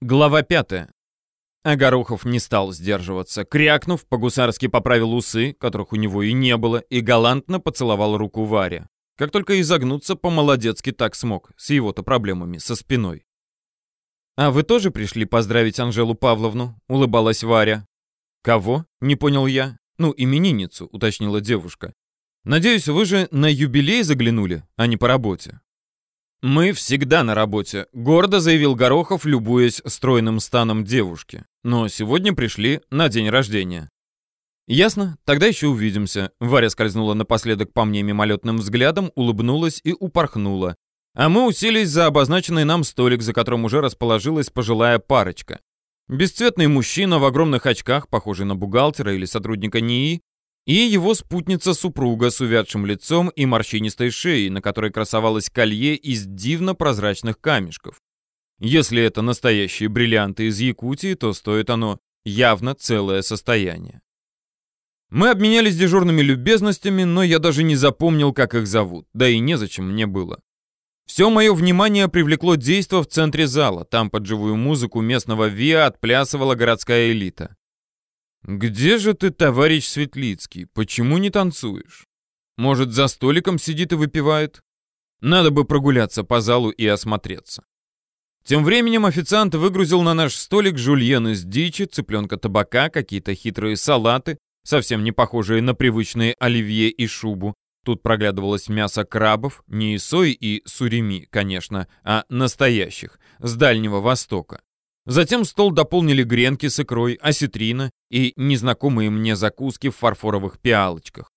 Глава пятая. А Горохов не стал сдерживаться. Крякнув, по-гусарски поправил усы, которых у него и не было, и галантно поцеловал руку Варе. Как только изогнуться по-молодецки так смог, с его-то проблемами со спиной. «А вы тоже пришли поздравить Анжелу Павловну?» — улыбалась Варя. «Кого?» — не понял я. «Ну, именинницу», — уточнила девушка. «Надеюсь, вы же на юбилей заглянули, а не по работе». «Мы всегда на работе», — гордо заявил Горохов, любуясь стройным станом девушки. «Но сегодня пришли на день рождения». «Ясно, тогда еще увидимся». Варя скользнула напоследок по мне мимолетным взглядом, улыбнулась и упорхнула. А мы уселись за обозначенный нам столик, за которым уже расположилась пожилая парочка. Бесцветный мужчина в огромных очках, похожий на бухгалтера или сотрудника НИИ, и его спутница-супруга с увядшим лицом и морщинистой шеей, на которой красовалось колье из дивно прозрачных камешков. Если это настоящие бриллианты из Якутии, то стоит оно явно целое состояние. Мы обменялись дежурными любезностями, но я даже не запомнил, как их зовут, да и незачем мне было. Все мое внимание привлекло действо в центре зала. Там под живую музыку местного ВИА отплясывала городская элита. «Где же ты, товарищ Светлицкий? Почему не танцуешь? Может, за столиком сидит и выпивает? Надо бы прогуляться по залу и осмотреться». Тем временем официант выгрузил на наш столик жульен из дичи, цыпленка табака, какие-то хитрые салаты, совсем не похожие на привычные оливье и шубу. Тут проглядывалось мясо крабов, не исой и суреми, конечно, а настоящих, с Дальнего Востока. Затем стол дополнили гренки с икрой, осетрина и незнакомые мне закуски в фарфоровых пиалочках.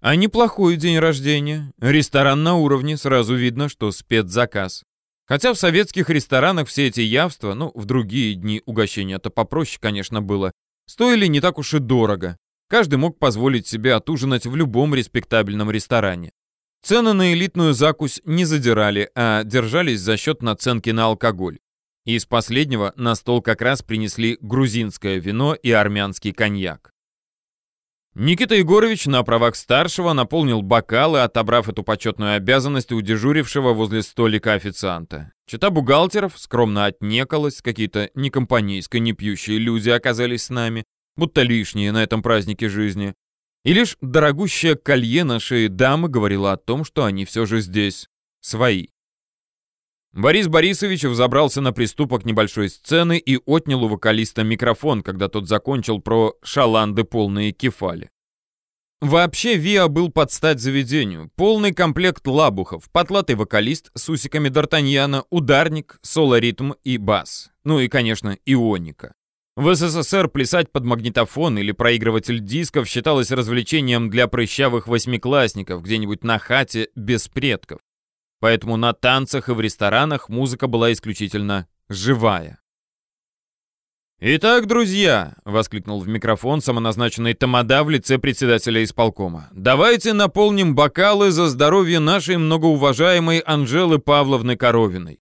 А неплохой день рождения. Ресторан на уровне, сразу видно, что спецзаказ. Хотя в советских ресторанах все эти явства, ну, в другие дни угощения-то попроще, конечно, было, стоили не так уж и дорого. Каждый мог позволить себе отужинать в любом респектабельном ресторане. Цены на элитную закусь не задирали, а держались за счет наценки на алкоголь. Из последнего на стол как раз принесли грузинское вино и армянский коньяк. Никита Егорович на правах старшего наполнил бокалы, отобрав эту почетную обязанность у дежурившего возле столика официанта. Чита бухгалтеров скромно отнекалась, какие-то некомпанейско не пьющие люди оказались с нами, будто лишние на этом празднике жизни. И лишь дорогущее колье на шее дамы говорило о том, что они все же здесь свои. Борис Борисович взобрался на приступок небольшой сцены и отнял у вокалиста микрофон, когда тот закончил про шаланды полные кефали. Вообще, Виа был под стать заведению. Полный комплект лабухов, потлатый вокалист с усиками Д'Артаньяна, ударник, соло-ритм и бас. Ну и, конечно, ионика. В СССР плясать под магнитофон или проигрыватель дисков считалось развлечением для прыщавых восьмиклассников где-нибудь на хате без предков поэтому на танцах и в ресторанах музыка была исключительно живая. «Итак, друзья!» — воскликнул в микрофон самоназначенный Тамада в лице председателя исполкома. «Давайте наполним бокалы за здоровье нашей многоуважаемой Анжелы Павловны Коровиной.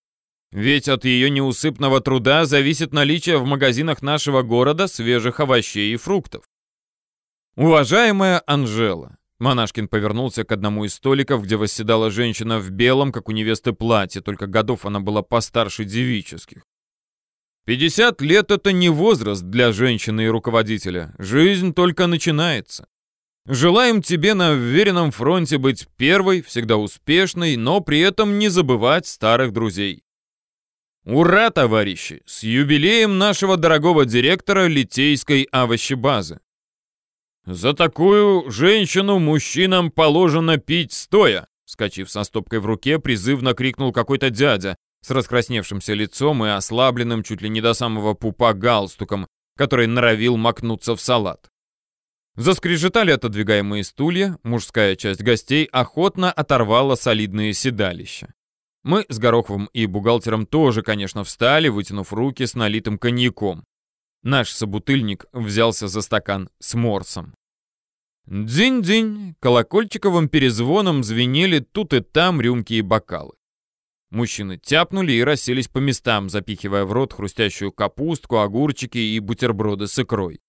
Ведь от ее неусыпного труда зависит наличие в магазинах нашего города свежих овощей и фруктов. Уважаемая Анжела, Монашкин повернулся к одному из столиков, где восседала женщина в белом, как у невесты, платье, только годов она была постарше девических. «Пятьдесят лет — это не возраст для женщины и руководителя. Жизнь только начинается. Желаем тебе на уверенном фронте быть первой, всегда успешной, но при этом не забывать старых друзей. Ура, товарищи! С юбилеем нашего дорогого директора Литейской овощебазы! «За такую женщину мужчинам положено пить стоя!» Скочив со стопкой в руке, призывно крикнул какой-то дядя с раскрасневшимся лицом и ослабленным чуть ли не до самого пупа галстуком, который норовил макнуться в салат. Заскрежетали отодвигаемые стулья, мужская часть гостей охотно оторвала солидные седалища. Мы с Гороховым и бухгалтером тоже, конечно, встали, вытянув руки с налитым коньяком. Наш собутыльник взялся за стакан с морсом. Динь-динь, колокольчиковым перезвоном звенели тут и там рюмки и бокалы. Мужчины тяпнули и расселись по местам, запихивая в рот хрустящую капустку, огурчики и бутерброды с икрой.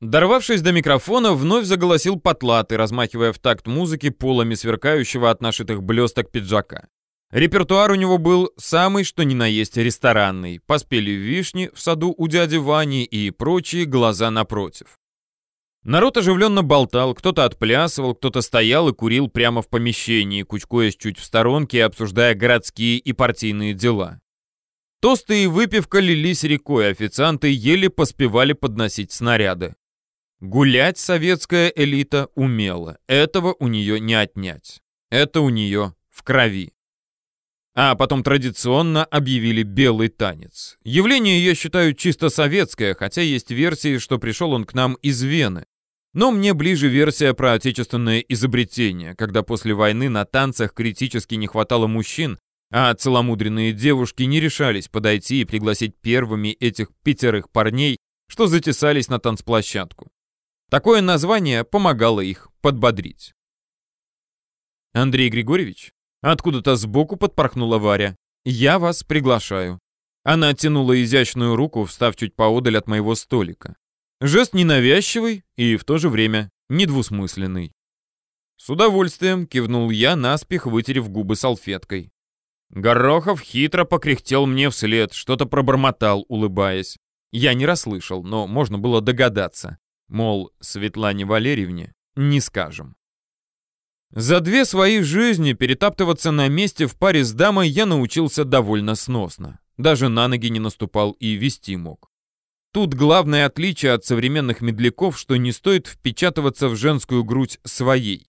Дорвавшись до микрофона, вновь заголосил потлатый, размахивая в такт музыки полами сверкающего от нашитых блесток пиджака. Репертуар у него был самый что ни на есть ресторанный. Поспели вишни в саду у дяди Вани и прочие глаза напротив. Народ оживленно болтал, кто-то отплясывал, кто-то стоял и курил прямо в помещении, кучкуясь чуть в сторонке обсуждая городские и партийные дела. Тосты и выпивка лились рекой, официанты еле поспевали подносить снаряды. Гулять советская элита умела, этого у нее не отнять. Это у нее в крови. А потом традиционно объявили белый танец. Явление я считаю чисто советское, хотя есть версии, что пришел он к нам из Вены. Но мне ближе версия про отечественное изобретение, когда после войны на танцах критически не хватало мужчин, а целомудренные девушки не решались подойти и пригласить первыми этих пятерых парней, что затесались на танцплощадку. Такое название помогало их подбодрить. Андрей Григорьевич, откуда-то сбоку подпорхнула Варя. «Я вас приглашаю». Она оттянула изящную руку, встав чуть поодаль от моего столика. Жест ненавязчивый и в то же время недвусмысленный. С удовольствием кивнул я, наспех вытерев губы салфеткой. Горохов хитро покряхтел мне вслед, что-то пробормотал, улыбаясь. Я не расслышал, но можно было догадаться. Мол, Светлане Валерьевне не скажем. За две свои жизни перетаптываться на месте в паре с дамой я научился довольно сносно. Даже на ноги не наступал и вести мог. Тут главное отличие от современных медляков, что не стоит впечатываться в женскую грудь своей.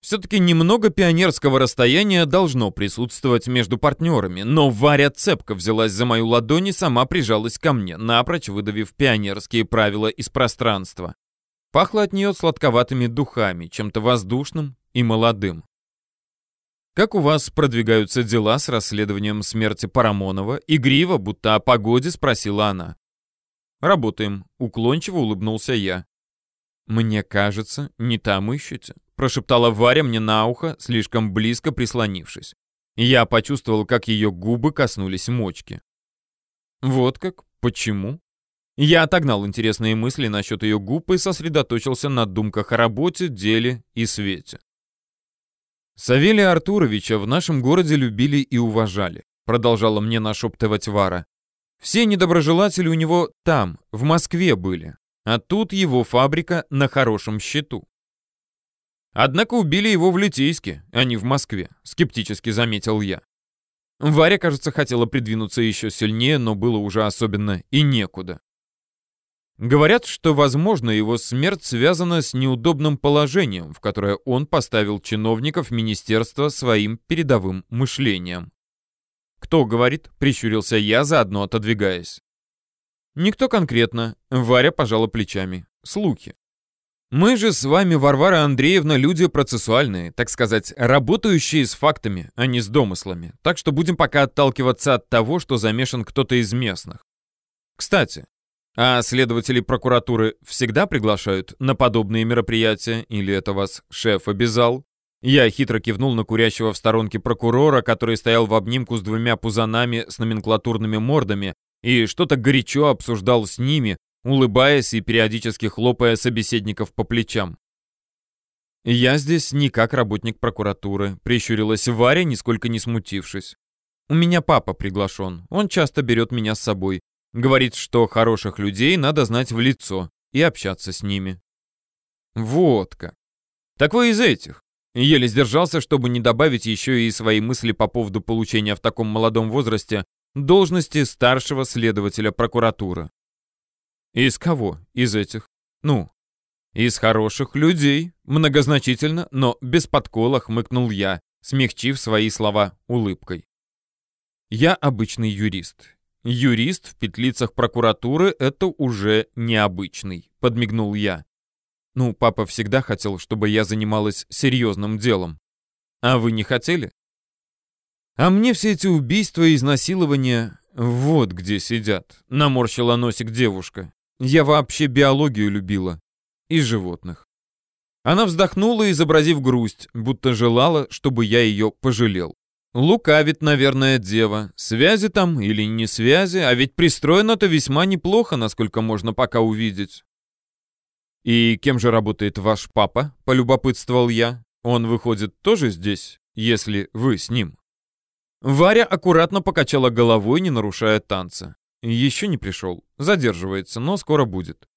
Все-таки немного пионерского расстояния должно присутствовать между партнерами, но Варя цепко взялась за мою ладонь и сама прижалась ко мне, напрочь выдавив пионерские правила из пространства. Пахло от нее сладковатыми духами, чем-то воздушным и молодым. «Как у вас продвигаются дела с расследованием смерти Парамонова?» Игриво, будто о погоде, спросила она. «Работаем», — уклончиво улыбнулся я. «Мне кажется, не там ищете», — прошептала Варя мне на ухо, слишком близко прислонившись. Я почувствовал, как ее губы коснулись мочки. «Вот как? Почему?» Я отогнал интересные мысли насчет ее губ и сосредоточился на думках о работе, деле и свете. Савелия Артуровича в нашем городе любили и уважали, продолжала мне нашептывать Вара. Все недоброжелатели у него там, в Москве были, а тут его фабрика на хорошем счету. Однако убили его в Литейске, а не в Москве, скептически заметил я. Варя, кажется, хотела придвинуться еще сильнее, но было уже особенно и некуда. Говорят, что, возможно, его смерть связана с неудобным положением, в которое он поставил чиновников министерства своим передовым мышлением. «Кто говорит?» — прищурился я, заодно отодвигаясь. Никто конкретно. Варя пожала плечами. Слухи. Мы же с вами, Варвара Андреевна, люди процессуальные, так сказать, работающие с фактами, а не с домыслами. Так что будем пока отталкиваться от того, что замешан кто-то из местных. Кстати, а следователи прокуратуры всегда приглашают на подобные мероприятия, или это вас шеф обязал? Я хитро кивнул на курящего в сторонке прокурора, который стоял в обнимку с двумя пузанами с номенклатурными мордами и что-то горячо обсуждал с ними, улыбаясь и периодически хлопая собеседников по плечам. «Я здесь не как работник прокуратуры», — прищурилась Варя, нисколько не смутившись. «У меня папа приглашен, он часто берет меня с собой. Говорит, что хороших людей надо знать в лицо и общаться с ними». «Вот как. Так вы из этих. Еле сдержался, чтобы не добавить еще и свои мысли по поводу получения в таком молодом возрасте должности старшего следователя прокуратуры. Из кого? Из этих? Ну, из хороших людей. Многозначительно, но без подкола хмыкнул я, смягчив свои слова улыбкой. Я обычный юрист. Юрист в петлицах прокуратуры — это уже необычный, подмигнул я. Ну, папа всегда хотел, чтобы я занималась серьезным делом. А вы не хотели? А мне все эти убийства и изнасилования вот где сидят, наморщила носик девушка. Я вообще биологию любила. И животных. Она вздохнула, изобразив грусть, будто желала, чтобы я ее пожалел. Лукавит, наверное, дева. Связи там или не связи, а ведь пристроено-то весьма неплохо, насколько можно пока увидеть. «И кем же работает ваш папа?» — полюбопытствовал я. «Он, выходит, тоже здесь, если вы с ним?» Варя аккуратно покачала головой, не нарушая танца. Еще не пришел. Задерживается, но скоро будет.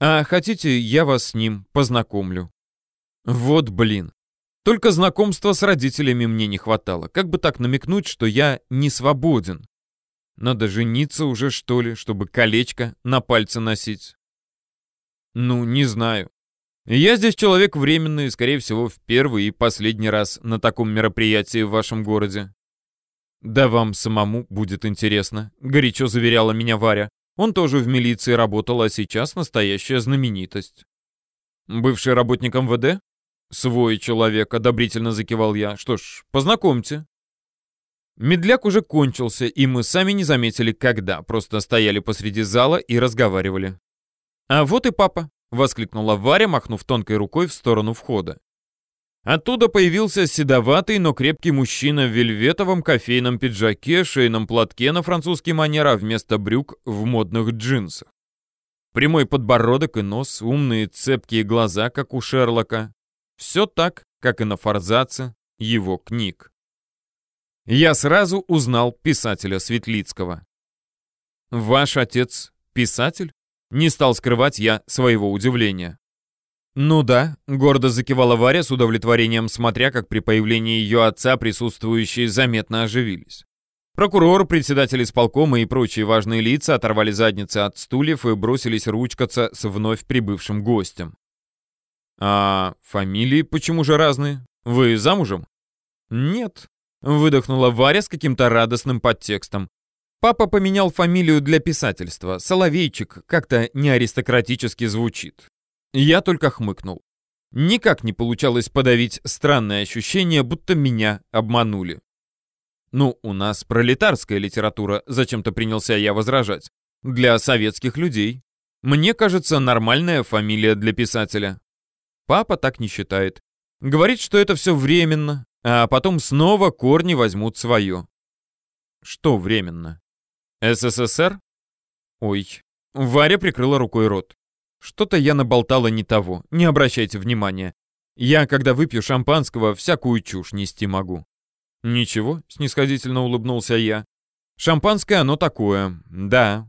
А хотите, я вас с ним познакомлю. Вот блин. Только знакомства с родителями мне не хватало. Как бы так намекнуть, что я не свободен? Надо жениться уже, что ли, чтобы колечко на пальце носить? Ну, не знаю. Я здесь человек временный, скорее всего, в первый и последний раз на таком мероприятии в вашем городе. Да вам самому будет интересно, горячо заверяла меня Варя. Он тоже в милиции работал, а сейчас настоящая знаменитость. Бывший работник МВД? «Свой человек», — одобрительно закивал я. «Что ж, познакомьте». Медляк уже кончился, и мы сами не заметили, когда, просто стояли посреди зала и разговаривали. «А вот и папа», — воскликнула Варя, махнув тонкой рукой в сторону входа. Оттуда появился седоватый, но крепкий мужчина в вельветовом кофейном пиджаке, шейном платке на французский манер, а вместо брюк в модных джинсах. Прямой подбородок и нос, умные цепкие глаза, как у Шерлока, все так, как и на форзаце его книг. Я сразу узнал писателя Светлицкого. «Ваш отец писатель?» Не стал скрывать я своего удивления. «Ну да», — гордо закивала Варя с удовлетворением, смотря, как при появлении ее отца присутствующие заметно оживились. Прокурор, председатель исполкома и прочие важные лица оторвали задницы от стульев и бросились ручкаться с вновь прибывшим гостем. «А фамилии почему же разные? Вы замужем?» «Нет», — выдохнула Варя с каким-то радостным подтекстом. «Папа поменял фамилию для писательства. Соловейчик как-то не аристократически звучит». Я только хмыкнул. Никак не получалось подавить странное ощущение, будто меня обманули. «Ну, у нас пролетарская литература», — зачем-то принялся я возражать. «Для советских людей. Мне кажется, нормальная фамилия для писателя. Папа так не считает. Говорит, что это все временно, а потом снова корни возьмут свое. Что временно? СССР? Ой. Варя прикрыла рукой рот. Что-то я наболтала не того, не обращайте внимания. Я, когда выпью шампанского, всякую чушь нести могу. Ничего, снисходительно улыбнулся я. Шампанское оно такое, да.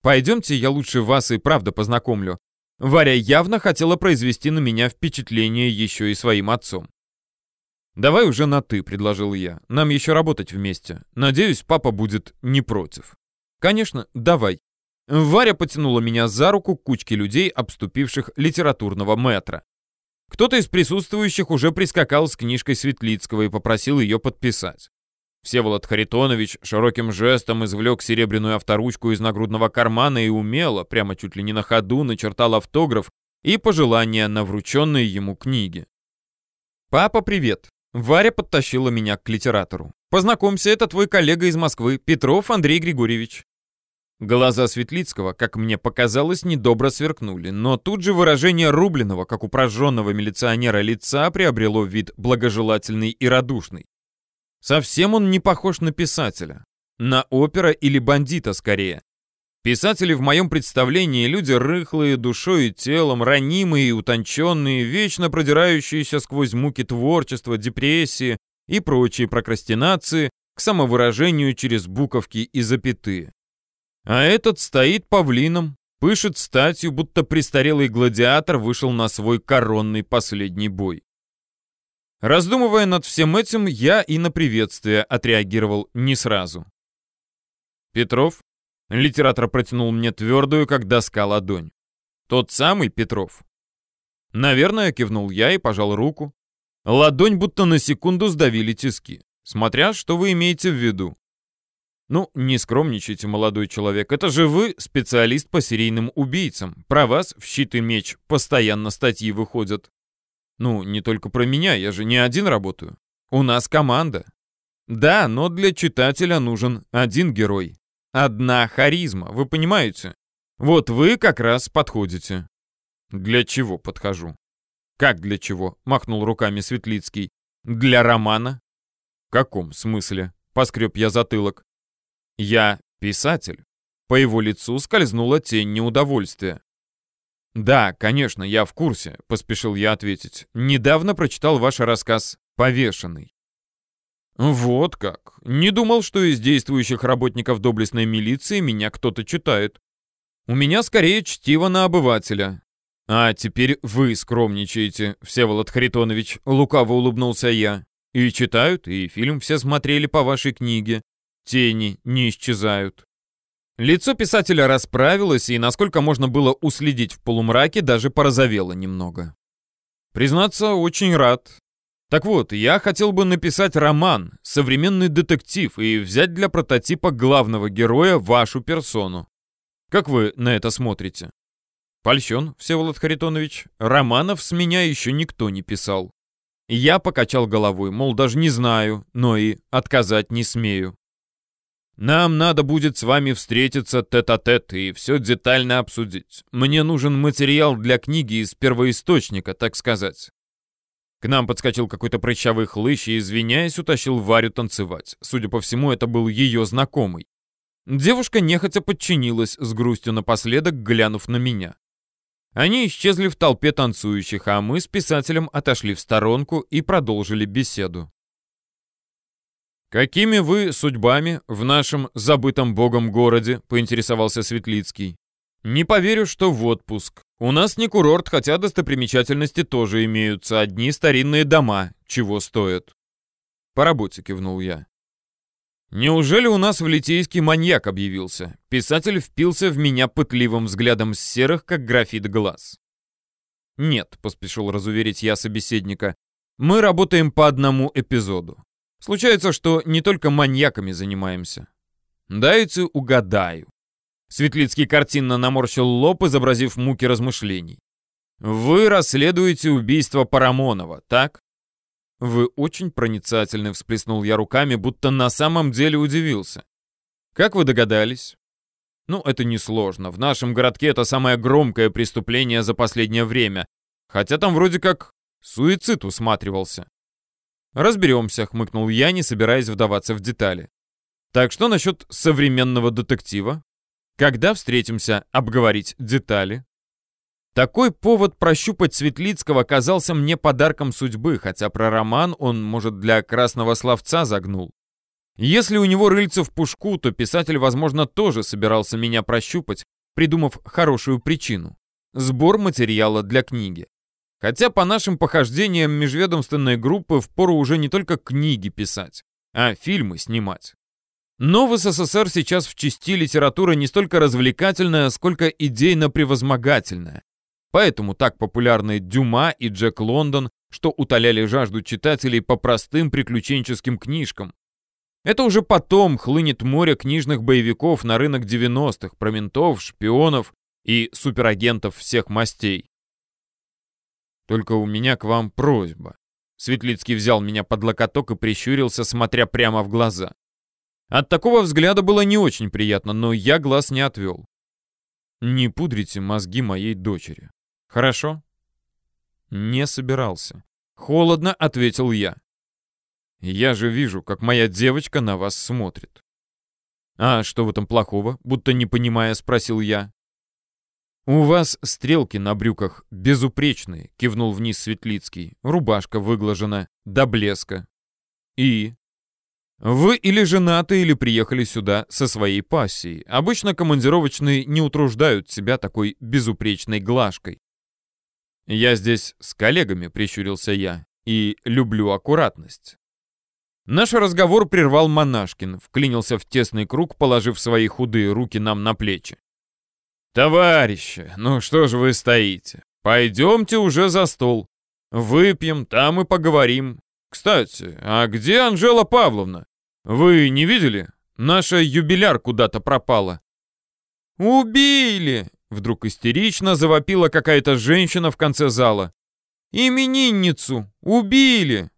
Пойдемте, я лучше вас и правда познакомлю. Варя явно хотела произвести на меня впечатление еще и своим отцом. «Давай уже на «ты», — предложил я. «Нам еще работать вместе. Надеюсь, папа будет не против». «Конечно, давай». Варя потянула меня за руку к кучке людей, обступивших литературного метра. Кто-то из присутствующих уже прискакал с книжкой Светлицкого и попросил ее подписать. Всеволод Харитонович широким жестом извлек серебряную авторучку из нагрудного кармана и умело, прямо чуть ли не на ходу, начертал автограф и пожелания на врученные ему книги. «Папа, привет!» Варя подтащила меня к литератору. «Познакомься, это твой коллега из Москвы, Петров Андрей Григорьевич». Глаза Светлицкого, как мне показалось, недобро сверкнули, но тут же выражение рубленого, как у милиционера лица, приобрело вид благожелательный и радушный. Совсем он не похож на писателя. На опера или бандита скорее. Писатели в моем представлении люди рыхлые душой и телом, ранимые и утонченные, вечно продирающиеся сквозь муки творчества, депрессии и прочие прокрастинации к самовыражению через буковки и запятые. А этот стоит павлином, пышет статью, будто престарелый гладиатор вышел на свой коронный последний бой. Раздумывая над всем этим, я и на приветствие отреагировал не сразу. «Петров?» Литератор протянул мне твердую, как доска, ладонь. «Тот самый Петров?» «Наверное», — кивнул я и пожал руку. Ладонь будто на секунду сдавили тиски. Смотря, что вы имеете в виду. «Ну, не скромничайте, молодой человек. Это же вы специалист по серийным убийцам. Про вас в щит и меч постоянно статьи выходят. Ну, не только про меня, я же не один работаю. У нас команда. Да, но для читателя нужен один герой. Одна харизма, вы понимаете? Вот вы как раз подходите. Для чего подхожу? Как для чего? Махнул руками Светлицкий. Для романа? В каком смысле? Поскреб я затылок. Я писатель. По его лицу скользнула тень неудовольствия. «Да, конечно, я в курсе», — поспешил я ответить. «Недавно прочитал ваш рассказ «Повешенный». Вот как. Не думал, что из действующих работников доблестной милиции меня кто-то читает. У меня скорее чтиво на обывателя. А теперь вы скромничаете, Всеволод Харитонович, лукаво улыбнулся я. И читают, и фильм все смотрели по вашей книге. Тени не исчезают. Лицо писателя расправилось, и, насколько можно было уследить в полумраке, даже порозовело немного. Признаться, очень рад. Так вот, я хотел бы написать роман, современный детектив, и взять для прототипа главного героя вашу персону. Как вы на это смотрите? Польщен, Всеволод Харитонович. Романов с меня еще никто не писал. Я покачал головой, мол, даже не знаю, но и отказать не смею. Нам надо будет с вами встретиться тет-а-тет -тет и все детально обсудить. Мне нужен материал для книги из первоисточника, так сказать. К нам подскочил какой-то прыщавый хлыщ и, извиняясь, утащил Варю танцевать. Судя по всему, это был ее знакомый. Девушка нехотя подчинилась, с грустью напоследок глянув на меня. Они исчезли в толпе танцующих, а мы с писателем отошли в сторонку и продолжили беседу. «Какими вы судьбами в нашем забытом богом городе?» — поинтересовался Светлицкий. «Не поверю, что в отпуск. У нас не курорт, хотя достопримечательности тоже имеются. Одни старинные дома, чего стоят». «По работе», — кивнул я. «Неужели у нас в Литейске маньяк объявился?» Писатель впился в меня пытливым взглядом с серых, как графит глаз. «Нет», — поспешил разуверить я собеседника, — «мы работаем по одному эпизоду. Случается, что не только маньяками занимаемся. Дайте угадаю. Светлицкий картинно наморщил лоб, изобразив муки размышлений. Вы расследуете убийство Парамонова, так? Вы очень проницательны, всплеснул я руками, будто на самом деле удивился. Как вы догадались? Ну, это несложно. В нашем городке это самое громкое преступление за последнее время. Хотя там вроде как суицид усматривался. «Разберемся», — хмыкнул я, не собираясь вдаваться в детали. «Так что насчет современного детектива? Когда встретимся обговорить детали?» Такой повод прощупать Светлицкого казался мне подарком судьбы, хотя про роман он, может, для красного словца загнул. Если у него рыльце в пушку, то писатель, возможно, тоже собирался меня прощупать, придумав хорошую причину. Сбор материала для книги. Хотя по нашим похождениям межведомственной группы впору уже не только книги писать, а фильмы снимать. Но в СССР сейчас в части литература не столько развлекательная, сколько идейно-превозмогательная. Поэтому так популярны Дюма и Джек Лондон, что утоляли жажду читателей по простым приключенческим книжкам. Это уже потом хлынет море книжных боевиков на рынок 90-х, про ментов, шпионов и суперагентов всех мастей. Только у меня к вам просьба». Светлицкий взял меня под локоток и прищурился, смотря прямо в глаза. От такого взгляда было не очень приятно, но я глаз не отвел. «Не пудрите мозги моей дочери. Хорошо?» «Не собирался». Холодно ответил я. «Я же вижу, как моя девочка на вас смотрит». «А что в этом плохого?» Будто не понимая, спросил я. «У вас стрелки на брюках безупречные», — кивнул вниз Светлицкий. «Рубашка выглажена до блеска». «И?» «Вы или женаты, или приехали сюда со своей пассией. Обычно командировочные не утруждают себя такой безупречной глажкой». «Я здесь с коллегами», — прищурился я, — «и люблю аккуратность». Наш разговор прервал Монашкин, вклинился в тесный круг, положив свои худые руки нам на плечи. «Товарищи, ну что же вы стоите? Пойдемте уже за стол. Выпьем, там и поговорим. Кстати, а где Анжела Павловна? Вы не видели? Наша юбиляр куда-то пропала». «Убили!» — вдруг истерично завопила какая-то женщина в конце зала. «Именинницу! Убили!